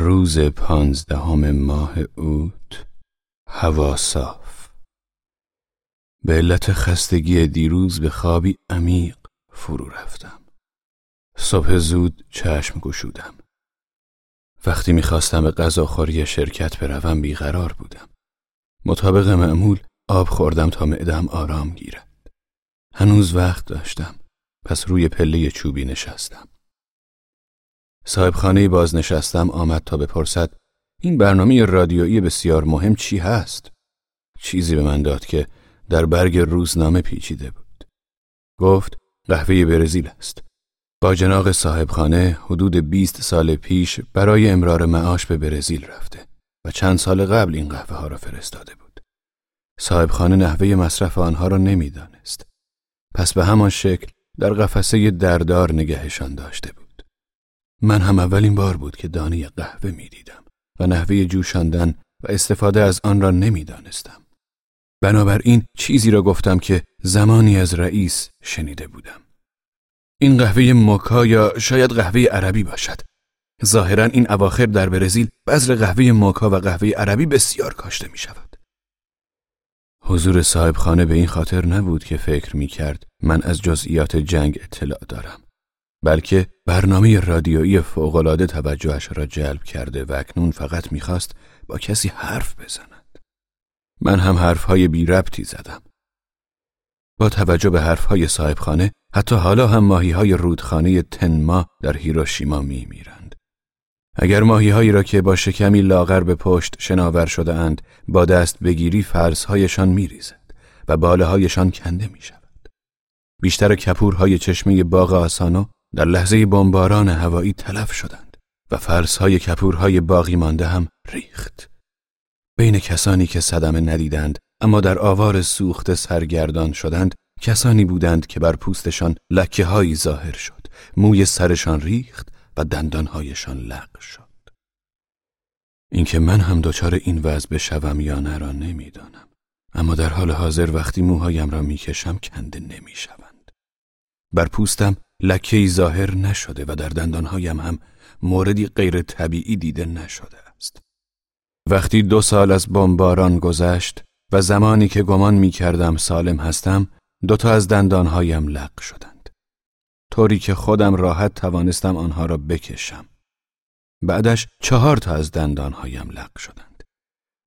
روز پانزدهم ماه اوت هوا صاف. به علت خستگی دیروز به خوابی عمیق فرو رفتم. صبح زود چشم گشودم. وقتی می‌خواستم به غذاخوری شرکت بروم بیقرار بودم. مطابق معمول آب خوردم تا معدم آرام گیرد. هنوز وقت داشتم. پس روی پله چوبی نشستم. صاحب خانه بازنشستم آمد تا بپرسد این برنامه رادیویی بسیار مهم چی هست؟ چیزی به من داد که در برگ روزنامه پیچیده بود. گفت قهوه برزیل است. با جناق صاحبخانه حدود 20 سال پیش برای امرار معاش به برزیل رفته و چند سال قبل این قهوه ها را فرستاده بود. صاحبخانه نحوه مصرف آنها را نمی‌دانست. پس به همان شکل در قفسه دردار نگهشان داشته بود. من هم اولین بار بود که دانه قهوه می دیدم و نحوه جوشاندن و استفاده از آن را نمی دانستم. بنابراین چیزی را گفتم که زمانی از رئیس شنیده بودم. این قهوه موکا یا شاید قهوه عربی باشد. ظاهرا این اواخر در برزیل بذر قهوه موکا و قهوه عربی بسیار کاشته می شود. حضور صاحب خانه به این خاطر نبود که فکر می کرد من از جزئیات جنگ اطلاع دارم. بلکه برنامه رادیویی فوقالعاده توجهش را جلب کرده و اکنون فقط می‌خواست با کسی حرف بزند. من هم حرفهای بی ربطی زدم. با توجه به حرفهای صاحبخانه حتی حالا هم ماهی های رودخانه تنما در هیروشیما می میرند. اگر ماهی هایی را که با شکمی لاغر به پشت شناور شده اند با دست بگیری فرزهایشان می ریزد و باله هایشان کنده می شود. بیشتر کپورهای چشمه باغ آسانو در لحظه بمباران هوایی تلف شدند و فرسهای کپورهای باقی مانده هم ریخت. بین کسانی که صدمه ندیدند اما در آوار سوخت سرگردان شدند کسانی بودند که بر پوستشان لکه هایی ظاهر شد. موی سرشان ریخت و دندانهایشان لق شد. اینکه من هم دچار این وضع بشوم یا نه را نمی‌دانم. اما در حال حاضر وقتی موهایم را می‌کشم کنده نمی‌شوند. بر پوستم لکهی ظاهر نشده و در دندانهایم هم موردی غیر طبیعی دیده نشده است. وقتی دو سال از بمباران گذشت و زمانی که گمان می کردم سالم هستم دوتا از دندانهایم لق شدند. طوری که خودم راحت توانستم آنها را بکشم. بعدش چهار تا از دندانهایم لق شدند.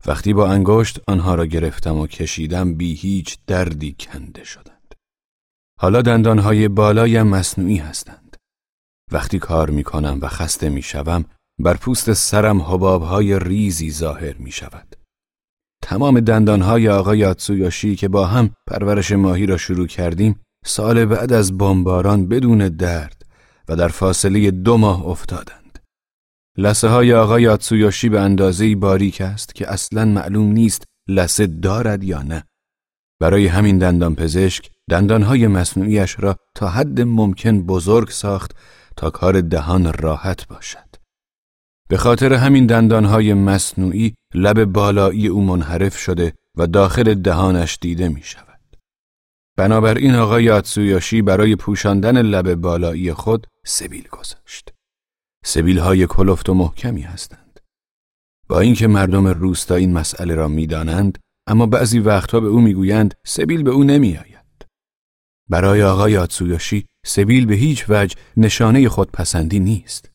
وقتی با انگشت آنها را گرفتم و کشیدم بی هیچ دردی کنده شدند. حالا دندانهای بالایم مصنوعی هستند. وقتی کار می کنم و خسته می شوم بر پوست سرم حبابهای ریزی ظاهر می شود. تمام دندانهای آقای آتسویاشی که با هم پرورش ماهی را شروع کردیم سال بعد از بمباران بدون درد و در فاصله دو ماه افتادند. لسه های آقای آتسویاشی به اندازه باریک است که اصلا معلوم نیست لسه دارد یا نه. برای همین دندان پزشک دندانهای مصنوعیش را تا حد ممکن بزرگ ساخت تا کار دهان راحت باشد. به خاطر همین دندانهای مصنوعی لب بالایی او منحرف شده و داخل دهانش دیده می شود. بنابراین آقای آتسویاشی برای پوشاندن لب بالایی خود سبیل گذاشت. سبیل های کلفت و محکمی هستند. با اینکه مردم روستا این مسئله را می‌دانند اما بعضی وقتها به او می‌گویند سبیل به او نمیآید. برای آقای آتسویاشی سبیل به هیچ وجه نشانه خودپسندی نیست.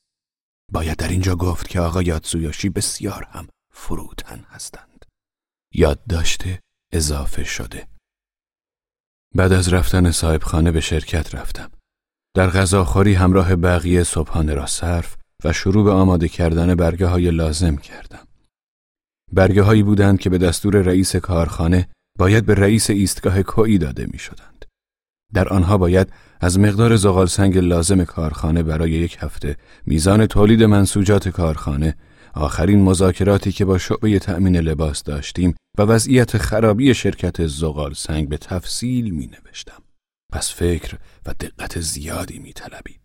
باید در اینجا گفت که آقای آتسویاشی بسیار هم فروتن هستند. یاد داشته اضافه شده. بعد از رفتن صاحبخانه به شرکت رفتم. در غذاخوری همراه بقیه صبحانه را صرف و شروع به آماده کردن برگه های لازم کردم. برگه هایی بودند که به دستور رئیس کارخانه باید به رئیس ایستگاه کوی داده می شدند. در آنها باید از مقدار زغال سنگ لازم کارخانه برای یک هفته میزان تولید منسوجات کارخانه آخرین مذاکراتی که با شعبه تأمین لباس داشتیم و وضعیت خرابی شرکت زغال سنگ به تفصیل می نوشتم. پس فکر و دقت زیادی می طلبید.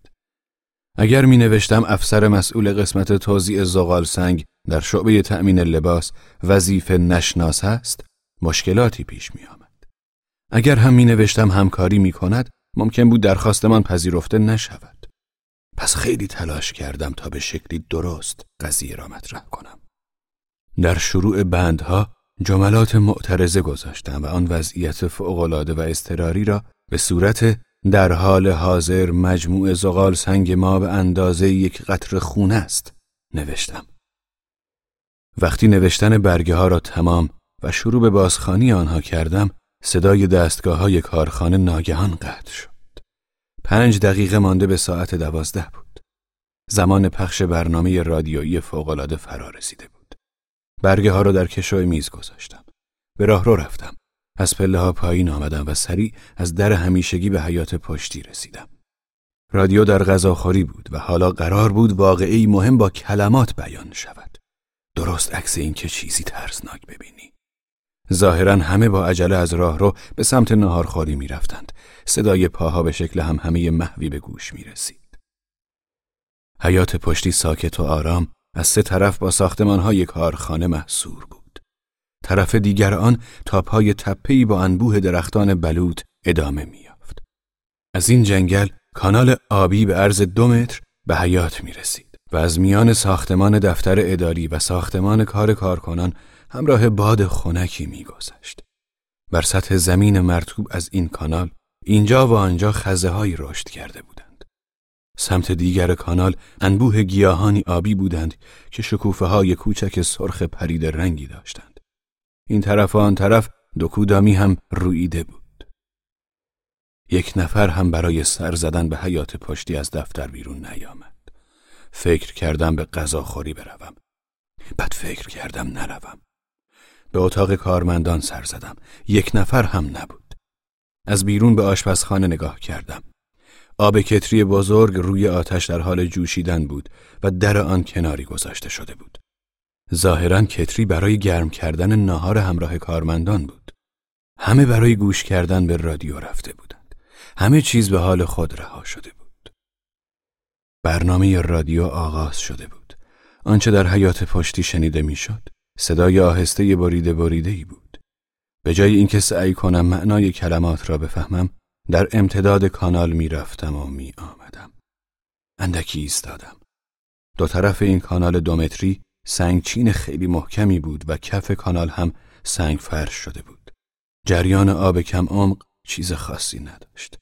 اگر می نوشتم افسر مسئول قسمت توزیع زغال سنگ در شعبه تأمین لباس وظیفه نشناس است، مشکلاتی پیش می آمد. اگر هم می نوشتم همکاری می کند ممکن بود درخواستمان پذیرفته نشود. پس خیلی تلاش کردم تا به شکلی درست قضیه را مطرح کنم. در شروع بندها جملات معترضه گذاشتم و آن وضعیت فوقالعاده و استراری را به صورت در حال حاضر مجموع زغال سنگ ما به اندازه یک قطر خون است نوشتم. وقتی نوشتن برگه ها را تمام و شروع به بازخانی آنها کردم صدای دستگاه های کارخانه ناگهان قطع شد. پنج دقیقه مانده به ساعت دوازده بود. زمان پخش برنامه رادیویی فوقالعاده فرا رسیده بود. برگه ها را در کشوی میز گذاشتم. به راه رو رفتم. از پله ها پایین آمدم و سریع از در همیشگی به حیات پشتی رسیدم. رادیو در غذاخوری بود و حالا قرار بود واقعی مهم با کلمات بیان شود. درست عکس این که چیزی ترسناک ببینی. ظاهرا همه با عجله از راه رو به سمت نهارخوری می رفتند. صدای پاها به شکل هم همه محوی به گوش می رسید. حیات پشتی ساکت و آرام از سه طرف با ساختمان های کارخانه محصور بود. طرف دیگر آن تاپهای تپهی با انبوه درختان بلوط ادامه میافت. از این جنگل کانال آبی به عرض دو متر به حیات می رسید و از میان ساختمان دفتر اداری و ساختمان کار کارکنان همراه باد خنکی میگذشت. بر سطح زمین مرتوب از این کانال اینجا و آنجا خزه هایی رشد کرده بودند. سمت دیگر کانال انبوه گیاهانی آبی بودند که شکوفه های کوچک سرخ پرید رنگی داشتند. این طرف و آن طرف دو کودامی هم رویده بود. یک نفر هم برای سر زدن به حیات پشتی از دفتر بیرون نیامد. فکر کردم به غذاخوری بروم. بعد فکر کردم نروم. به اتاق کارمندان سر زدم. یک نفر هم نبود. از بیرون به آشپزخانه نگاه کردم. آب کتری بزرگ روی آتش در حال جوشیدن بود و در آن کناری گذاشته شده بود. ظاهرا کتری برای گرم کردن ناهار همراه کارمندان بود. همه برای گوش کردن به رادیو رفته بودند. همه چیز به حال خود رها شده بود. برنامه رادیو آغاز شده بود. آنچه در حیات پشتی شنیده می‌شد صدای آهسته بریده بریده ای بود. به جای اینکه سعی کنم معنای کلمات را بفهمم در امتداد کانال می رفتم و می آمدم. اندکی ایستادم. دو طرف این کانال دو متری سنگچین خیلی محکمی بود و کف کانال هم سنگ فرش شده بود. جریان آب کم عمق چیز خاصی نداشت.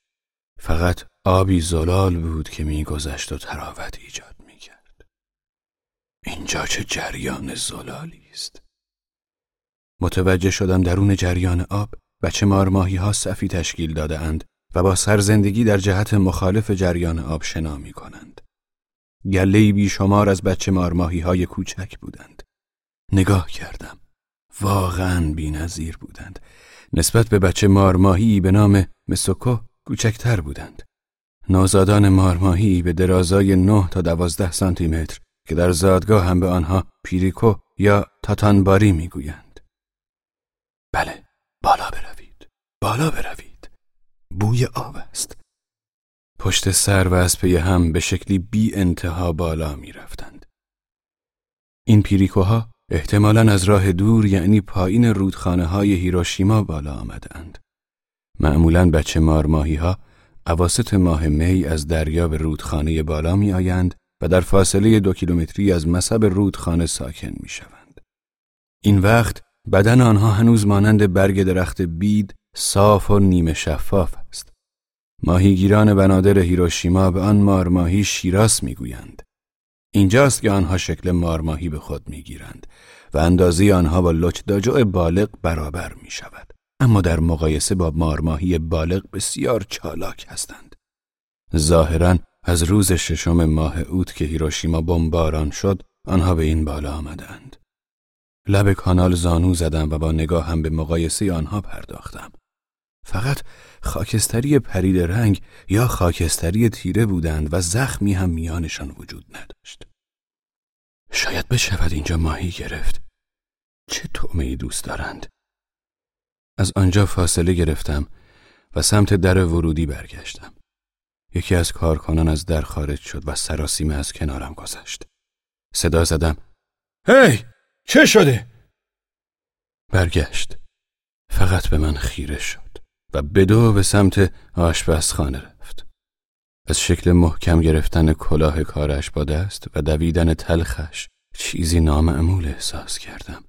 فقط آبی زلال بود که میگذشت و تراوت ایجاد می‌کرد. اینجا چه جریان زلالی است. متوجه شدم درون جریان آب بچه مارماهی ها صفی تشکیل داده اند و با سرزندگی در جهت مخالف جریان آب شنا می کنند. گله بیشمار از بچه مارماهی های کوچک بودند. نگاه کردم. واقعا بی نظیر بودند. نسبت به بچه مارماهی به نام مسوکو کوچکتر بودند. نوزادان مارماهی به درازای 9 تا 12 سانتی متر که در زادگاه هم به آنها پیریکو یا تاتانباری می‌گویند. بله، بالا بروید. بالا بروید. بوی آب است. پشت سر و از پی هم به شکلی بی انتها بالا می رفتند. این پیریکوها احتمالا از راه دور یعنی پایین رودخانه های هیروشیما بالا آمدند. معمولا بچه مارماهی ها عواست ماه می از دریا به رودخانه بالا می آیند و در فاصله دو کیلومتری از مصب رودخانه ساکن می شوند. این وقت بدن آنها هنوز مانند برگ درخت بید صاف و نیمه شفاف است. ماهیگیران بنادر هیروشیما به آن مارماهی شیراس می‌گویند. اینجاست که آنها شکل مارماهی به خود می‌گیرند و اندازه آنها با لچداجو بالغ برابر می شود. اما در مقایسه با مارماهی بالغ بسیار چالاک هستند. ظاهرا از روز ششم ماه اوت که هیروشیما بمباران شد آنها به این بالا آمدند. لب کانال زانو زدم و با نگاه هم به مقایسه آنها پرداختم. فقط خاکستری پرید رنگ یا خاکستری تیره بودند و زخمی هم میانشان وجود نداشت. شاید بشود اینجا ماهی گرفت. چه طعمه دوست دارند؟ از آنجا فاصله گرفتم و سمت در ورودی برگشتم. یکی از کارکنان از در خارج شد و سراسیمه از کنارم گذشت. صدا زدم. هی! چه شده؟ برگشت. فقط به من خیره شد. و بدو به سمت آشپزخانه رفت. از شکل محکم گرفتن کلاه کارش با دست و دویدن تلخش چیزی نامعمول احساس کردم.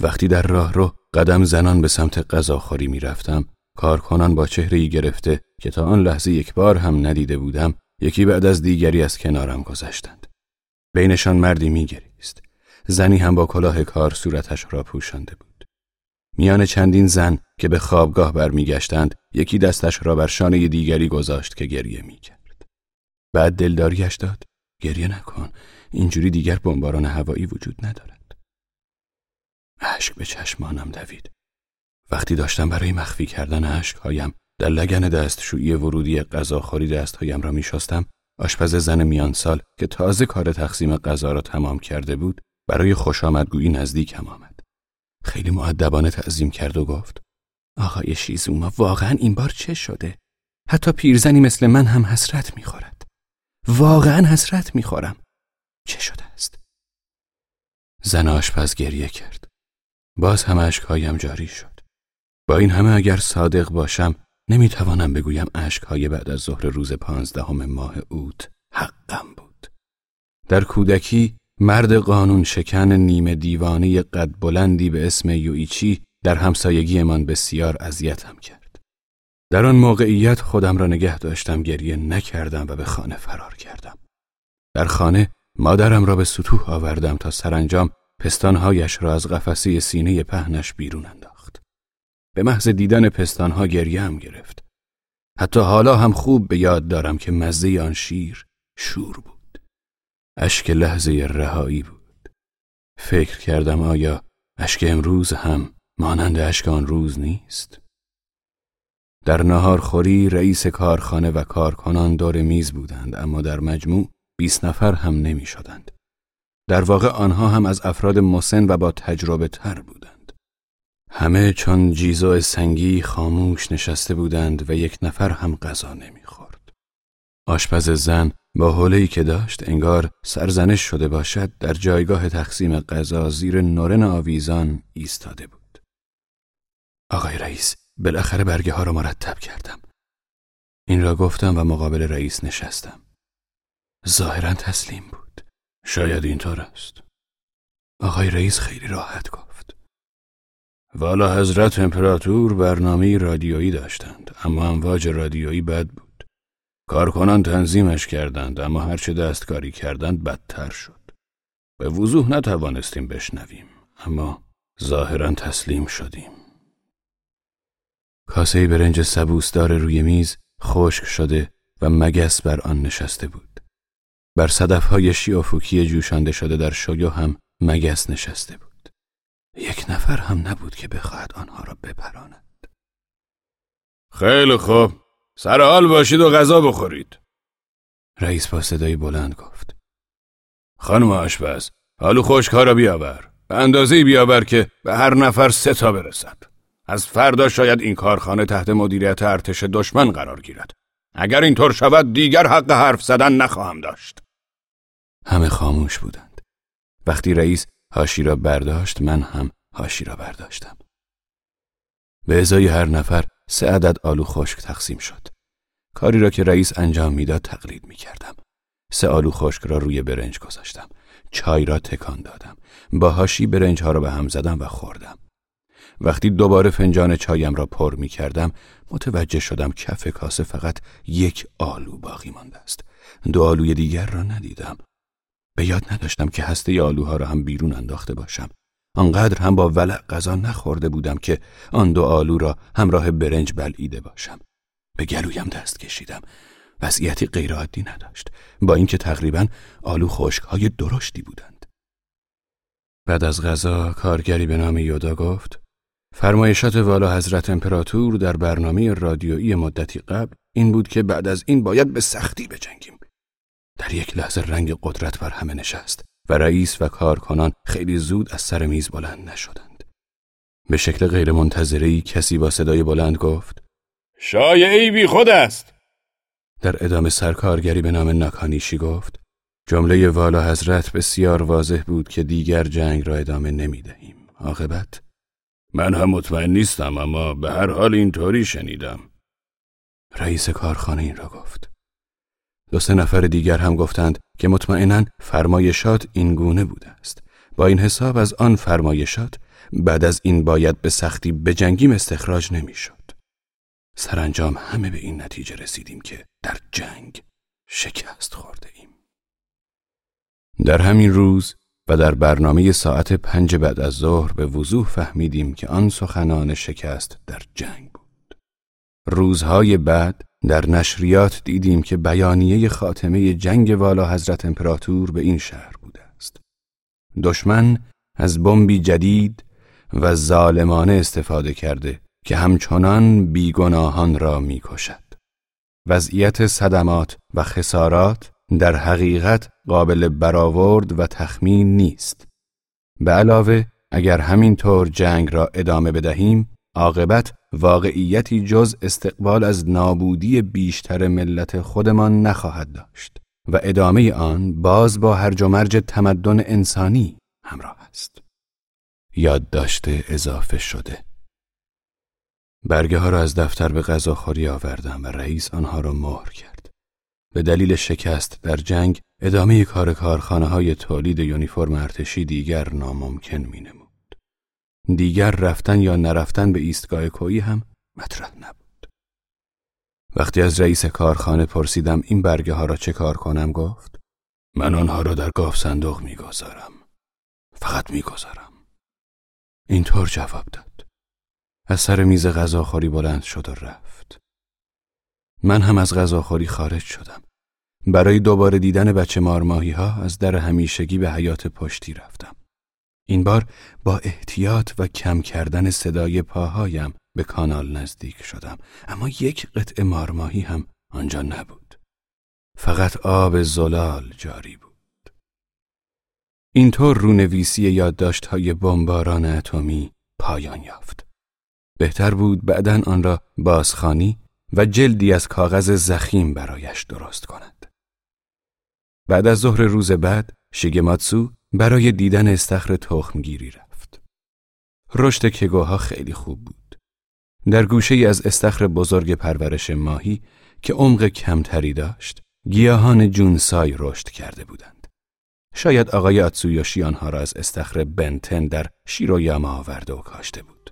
وقتی در راه رو قدم زنان به سمت غذاخوری می رفتم، کارکنان با چهره گرفته که تا آن لحظه یک بار هم ندیده بودم، یکی بعد از دیگری از کنارم گذشتند. بینشان مردی می گریست. زنی هم با کلاه کار صورتش را پوشانده بود. میان چندین زن که به خوابگاه برمیگشتند یکی دستش را بر شانه دیگری گذاشت که گریه می‌کرد. بعد دلداریش داد گریه نکن اینجوری دیگر بمباران هوایی وجود ندارد. اشک به چشمانم دوید. وقتی داشتم برای مخفی کردن اشکهایم در لگن دستشویی ورودی غذاخوری دستهایم را میشستم آشپز زن میان سال که تازه کار تقسیم غذا را تمام کرده بود برای خوش آمدگویی نزدیکم آمد. خیلی معدبانه تعظیم کرد و گفت آقای شیزوما واقعا این بار چه شده؟ حتی پیرزنی مثل من هم حسرت می‌خورد. واقعا حسرت می‌خورم. چه شده است؟ زن آشپز گریه کرد. باز هم اشکهایم جاری شد. با این همه اگر صادق باشم نمی‌توانم بگویم اشکهای بعد از ظهر روز پانزدهم ماه اوت حقم بود. در کودکی مرد قانون شکن نیمه دیوانی قد بلندی به اسم یویچی در همسایگیمان بسیار اذیتم کرد. در آن موقعیت خودم را نگه داشتم گریه نکردم و به خانه فرار کردم. در خانه مادرم را به سطوح آوردم تا سرانجام پستانهایش را از قفسه سینه پهنش بیرون انداخت. به محض دیدن پستانها گریه هم گرفت. حتی حالا هم خوب به یاد دارم که مزه آن شیر شور بود. اشک لحظه رهایی بود. فکر کردم آیا اشک امروز هم مانند اشک آن روز نیست؟ در نهارخوری رئیس کارخانه و کارکنان دور میز بودند اما در مجموع بیست نفر هم نمی شدند. در واقع آنها هم از افراد مسن و با تجربه تر بودند. همه چون جیزو سنگی خاموش نشسته بودند و یک نفر هم غذا نمی‌خورد. آشپز زن با حوله که داشت انگار سرزنش شده باشد در جایگاه تقسیم غذا زیر نورن آویزان ایستاده بود. آقای رئیس بالاخره برگه ها را مرتب کردم. این را گفتم و مقابل رئیس نشستم. ظاهرا تسلیم بود. شاید اینطور است. آقای رئیس خیلی راحت گفت. والا حضرت امپراتور برنامه رادیویی داشتند اما امواج رادیویی بد بود. کارکنان تنظیمش کردند اما هرچه دستکاری کردند بدتر شد. به وضوح نتوانستیم بشنویم اما ظاهرا تسلیم شدیم. کاسه برنج سبوسدار روی میز خشک شده و مگس بر آن نشسته بود. بر صدفهای شیافوکی جوشانده شده در شیو هم مگس نشسته بود. یک نفر هم نبود که بخواهد آنها را بپراند. خیلی خوب سر حال باشید و غذا بخورید. رئیس با صدای بلند گفت. خانم آشپز، حالو خشک را بیاور. به اندازه بیاور که به هر نفر سه تا برسد. از فردا شاید این کارخانه تحت مدیریت ارتش دشمن قرار گیرد. اگر اینطور شود دیگر حق حرف زدن نخواهم داشت. همه خاموش بودند. وقتی رئیس هاشی را برداشت من هم هاشی را برداشتم. به ازای هر نفر سه عدد آلو خشک تقسیم شد. کاری را که رئیس انجام می‌داد تقلید می کردم. سه آلو خشک را روی برنج گذاشتم. چای را تکان دادم. با هاشی برنج ها را به هم زدم و خوردم. وقتی دوباره فنجان چایم را پر می کردم متوجه شدم کف کاسه فقط یک آلو باقی مانده است. دو آلوی دیگر را ندیدم. به یاد نداشتم که هسته آلوها را هم بیرون انداخته باشم. آنقدر هم با ولع غذا نخورده بودم که آن دو آلو را همراه برنج بلعیده باشم. به گلویم دست کشیدم. وضعیتی غیرعادی نداشت. با اینکه تقریبا آلو خشک های درشتی بودند. بعد از غذا کارگری به نام یودا گفت فرمایشات والا حضرت امپراتور در برنامه رادیویی مدتی قبل این بود که بعد از این باید به سختی بجنگیم. در یک لحظه رنگ قدرت بر همه نشست. و رئیس و کارکنان خیلی زود از سر میز بلند نشدند. به شکل غیر کسی با صدای بلند گفت شایعی بی خود است. در ادامه سرکارگری به نام ناکانیشی گفت جمله والا حضرت بسیار واضح بود که دیگر جنگ را ادامه نمی دهیم. عاقبت من هم مطمئن نیستم اما به هر حال اینطوری شنیدم. رئیس کارخانه این را گفت. دو سه نفر دیگر هم گفتند که مطمئنا فرمایشات این گونه بوده است با این حساب از آن فرمایشات بعد از این باید به سختی به جنگیم استخراج نمی‌شد. سرانجام همه به این نتیجه رسیدیم که در جنگ شکست خورده ایم. در همین روز و در برنامه ساعت پنج بعد از ظهر به وضوح فهمیدیم که آن سخنان شکست در جنگ بود. روزهای بعد در نشریات دیدیم که بیانیه خاتمه جنگ والا حضرت امپراتور به این شهر بوده است. دشمن از بمبی جدید و ظالمانه استفاده کرده که همچنان بیگناهان را می‌کشد. وضعیت صدمات و خسارات در حقیقت قابل برآورد و تخمین نیست. به علاوه اگر همین طور جنگ را ادامه بدهیم عاقبت واقعیتی جز استقبال از نابودی بیشتر ملت خودمان نخواهد داشت و ادامه آن باز با هرج و مرج تمدن انسانی همراه است. یادداشت اضافه شده برگه ها را از دفتر به غذاخوری آوردم و رئیس آنها را مهر کرد. به دلیل شکست در جنگ ادامه کار کارخانه های تولید یونیفرم ارتشی دیگر ناممکن می نمود. دیگر رفتن یا نرفتن به ایستگاه کویی هم مطرح نبود. وقتی از رئیس کارخانه پرسیدم این برگه ها را چه کار کنم گفت من آنها را در گاف صندوق می‌گذارم. فقط می‌گذارم. اینطور جواب داد. از سر میز غذاخوری بلند شد و رفت. من هم از غذاخوری خارج شدم. برای دوباره دیدن بچه مارماهی ها از در همیشگی به حیات پشتی رفتم. این بار با احتیاط و کم کردن صدای پاهایم به کانال نزدیک شدم اما یک قطع مارماهی هم آنجا نبود. فقط آب زلال جاری بود. اینطور رونویسی یادداشت های بمباران اتمی پایان یافت. بهتر بود بعدا آن را بازخانی و جلدی از کاغذ زخیم برایش درست کند. بعد از ظهر روز بعد شیگماتسو برای دیدن استخر تخمگیری رفت. رشد کگوها خیلی خوب بود. در گوشه از استخر بزرگ پرورش ماهی که عمق کمتری داشت، گیاهان جونسای رشد کرده بودند. شاید آقای آتسویوشی آنها را از استخر بنتن در شیرویاما آورده و کاشته بود.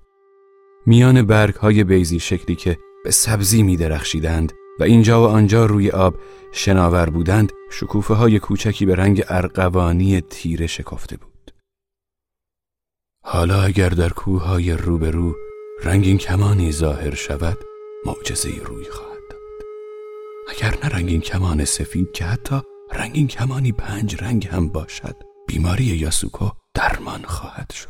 میان برگ های بیزی شکلی که به سبزی می درخشیدند و اینجا و آنجا روی آب شناور بودند شکوفه های کوچکی به رنگ ارقوانی تیره شکفته بود. حالا اگر در کوههای روبرو رنگین کمانی ظاهر شود معجزه روی خواهد داد. اگر نه رنگین کمان سفید که حتی رنگین کمانی پنج رنگ هم باشد بیماری یاسوکو درمان خواهد شد.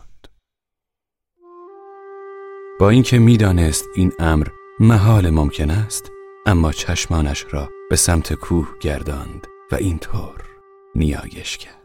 با اینکه می‌دانست این امر محال ممکن است اما چشمانش را به سمت کوه گرداند و اینطور نیایش کرد.